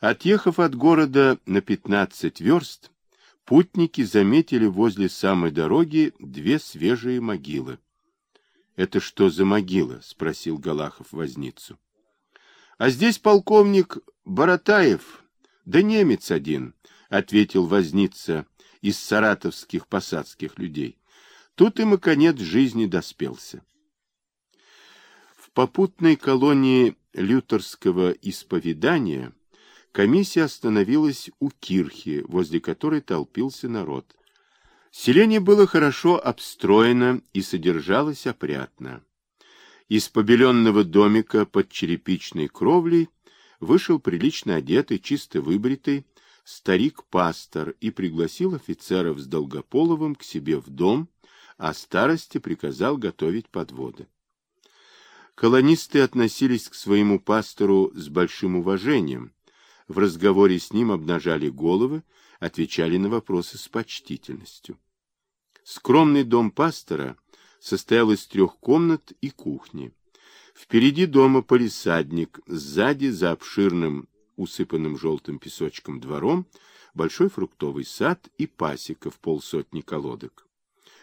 Отъехав от города на 15 верст, путники заметили возле самой дороги две свежие могилы. — Это что за могила? — спросил Галахов возницу. — А здесь полковник Боротаев, да немец один, — ответил возница из саратовских посадских людей. Тут им и конец жизни доспелся. В попутной колонии лютерского исповедания комиссия остановилась у кирхи, возле которой толпился народ. Селение было хорошо обстроено и содержалось опрятно. Из побеленного домика под черепичной кровлей вышел прилично одетый, чисто выбритый старик-пастор и пригласил офицеров с Долгополовым к себе в дом, а старости приказал готовить подводы. Колонисты относились к своему пастору с большим уважением, в разговоре с ним обнажали головы, отвечали на вопросы с почтительностью. Скромный дом пастора состоял из трех комнат и кухни. Впереди дома полисадник, сзади, за обширным, усыпанным желтым песочком двором, большой фруктовый сад и пасека в полсотни колодок.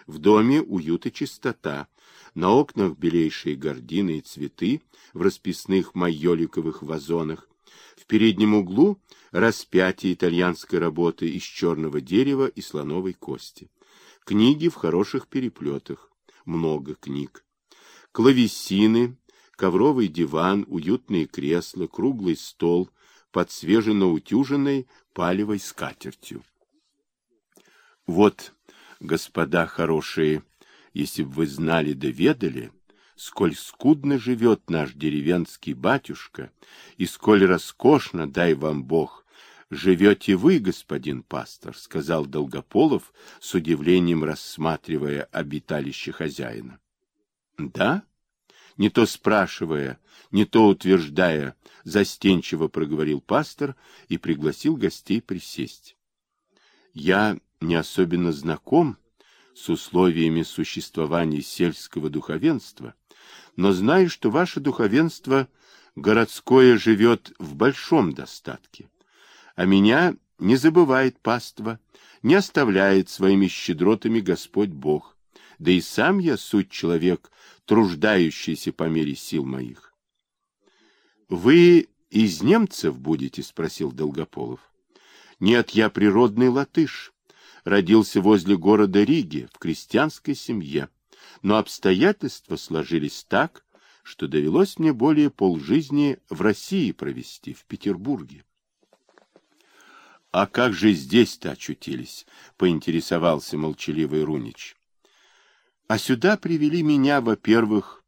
В доме уют и чистота, на окнах белейшие гардины и цветы в расписных майоликовых вазонах, в переднем углу распятие итальянской работы из черного дерева и слоновой кости. Книги в хороших переплетах, много книг. Клавесины, ковровый диван, уютные кресла, круглый стол под свеженаутюженной палевой скатертью. Вот, господа хорошие, если б вы знали да ведали, сколь скудно живет наш деревенский батюшка, и сколь роскошно, дай вам Бог, живете вы, господин пастор, — сказал Долгополов, с удивлением рассматривая обиталище хозяина. — Да? Не то спрашивая, не то утверждая, застенчиво проговорил пастор и пригласил гостей присесть. — Я не особенно знаком с условиями существования сельского духовенства, но знаю, что ваше духовенство городское живет в большом достатке. А меня не забывает паства, не оставляет своими щедротами Господь Бог, да и сам я суть человек, труждающийся по мере сил моих. — Вы из немцев будете? — спросил Долгополов. — Нет, я природный латыш, родился возле города Риги в крестьянской семье но обстоятельства сложились так, что довелось мне более полжизни в России провести, в Петербурге. — А как же здесь-то очутились? — поинтересовался молчаливый Рунич. — А сюда привели меня, во-первых,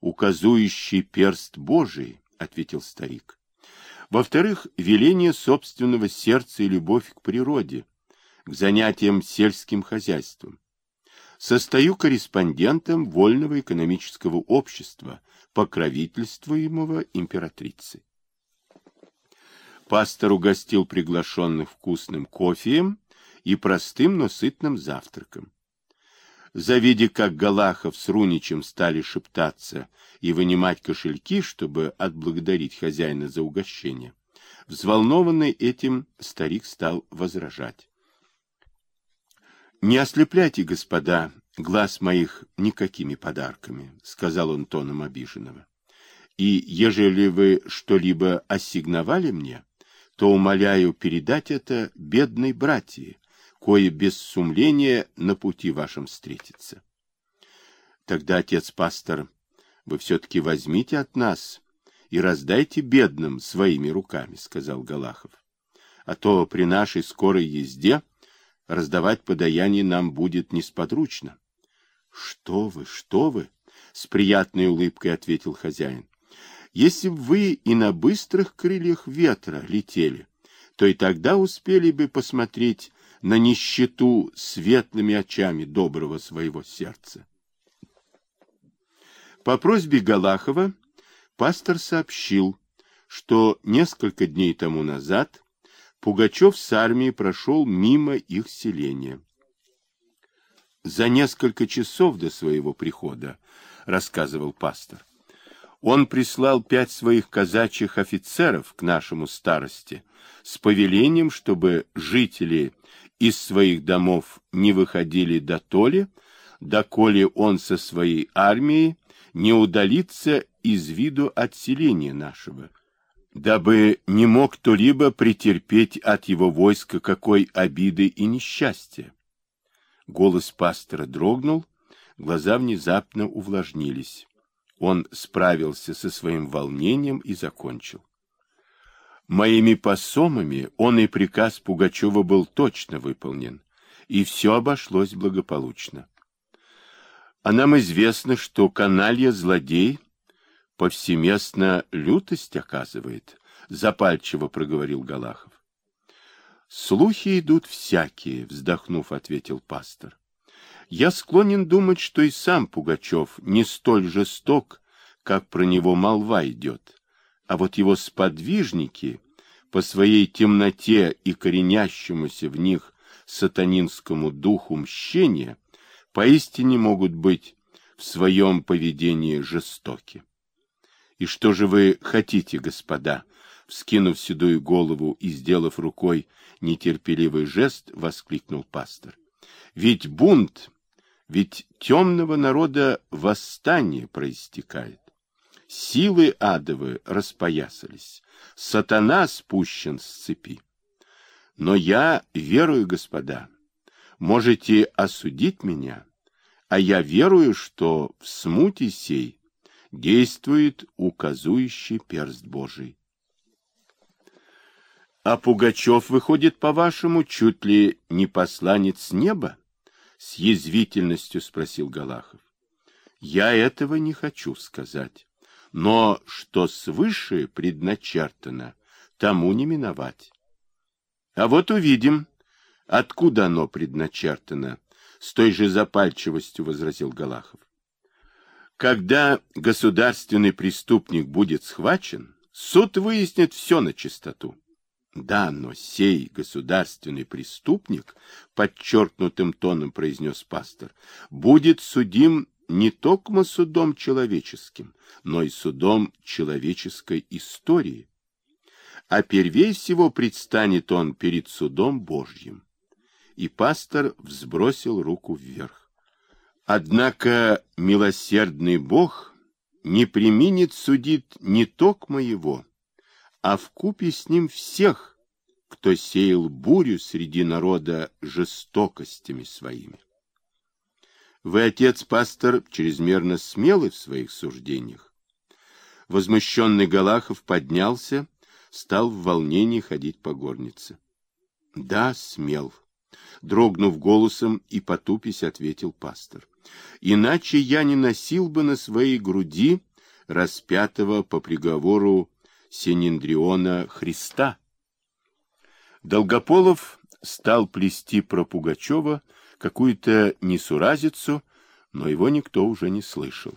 указующий перст Божий, — ответил старик. — Во-вторых, веление собственного сердца и любовь к природе, к занятиям сельским хозяйством. Состою корреспондентом Вольного экономического общества, покровительствуемого императрицей. Пастор угостил приглашенных вкусным кофеем и простым, но сытным завтраком. Завидя, как Галахов с Руничем стали шептаться и вынимать кошельки, чтобы отблагодарить хозяина за угощение, взволнованный этим старик стал возражать. Не ослепляйте, господа, глаз моих никакими подарками, сказал он тоном обиженного. И ежели вы что-либо ассигновали мне, то умоляю передать это бедной братье, кое без сумления на пути вашем встретится. Тогда, отец-пастор, вы все-таки возьмите от нас и раздайте бедным своими руками, сказал Галахов. А то при нашей скорой езде раздавать подаяние нам будет несподручно. — Что вы, что вы? — с приятной улыбкой ответил хозяин. — Если бы вы и на быстрых крыльях ветра летели, то и тогда успели бы посмотреть на нищету светлыми очами доброго своего сердца. По просьбе Галахова пастор сообщил, что несколько дней тому назад Пугачев с армией прошел мимо их селения. За несколько часов до своего прихода, рассказывал пастор, Он прислал пять своих казачьих офицеров к нашему старости с повелением, чтобы жители из своих домов не выходили до толи, доколе он со своей армией не удалится из виду от селения нашего, дабы не мог кто-либо претерпеть от его войска какой обиды и несчастья. Голос пастора дрогнул, глаза внезапно увлажнились. Он справился со своим волнением и закончил. Моими посомами он и приказ Пугачева был точно выполнен, и все обошлось благополучно. А нам известно, что каналья-злодей повсеместно лютость оказывает, запальчиво проговорил Галахов. Слухи идут всякие, вздохнув, ответил пастор. Я склонен думать, что и сам Пугачев не столь жесток, как про него молва идет, а вот его сподвижники по своей темноте и коренящемуся в них сатанинскому духу мщения поистине могут быть в своем поведении жестоки. И что же вы хотите, господа? Вскинув седую голову и сделав рукой нетерпеливый жест, воскликнул пастор. Ведь бунт ведь темного народа восстание проистекает. Силы адовы распоясались, сатана спущен с цепи. Но я верую, господа, можете осудить меня, а я верую, что в смуте сей действует указующий перст Божий. А Пугачев, выходит, по-вашему, чуть ли не посланец неба? с язвительностью спросил Галахов. Я этого не хочу сказать, но что свыше предначертано, тому не миновать. А вот увидим, откуда оно предначертано, с той же запальчивостью возразил Галахов. Когда государственный преступник будет схвачен, суд выяснит все на чистоту. Да, но сей государственный преступник, подчеркнутым тоном произнес пастор, будет судим не только судом человеческим, но и судом человеческой истории. А первей всего предстанет он перед судом Божьим. И пастор взбросил руку вверх. Однако милосердный Бог не применит судить не только моего, а в купе с ним всех, кто сеял бурю среди народа жестокостями своими. Вы, отец-пастор, чрезмерно смелый в своих суждениях. Возмущенный Галахов поднялся, стал в волнении ходить по горнице. Да, смел. Дрогнув голосом и потупись, ответил пастор. Иначе я не носил бы на своей груди распятого по приговору Синендриона Христа. Долгополов стал плести про Пугачева какую-то несуразицу, но его никто уже не слышал.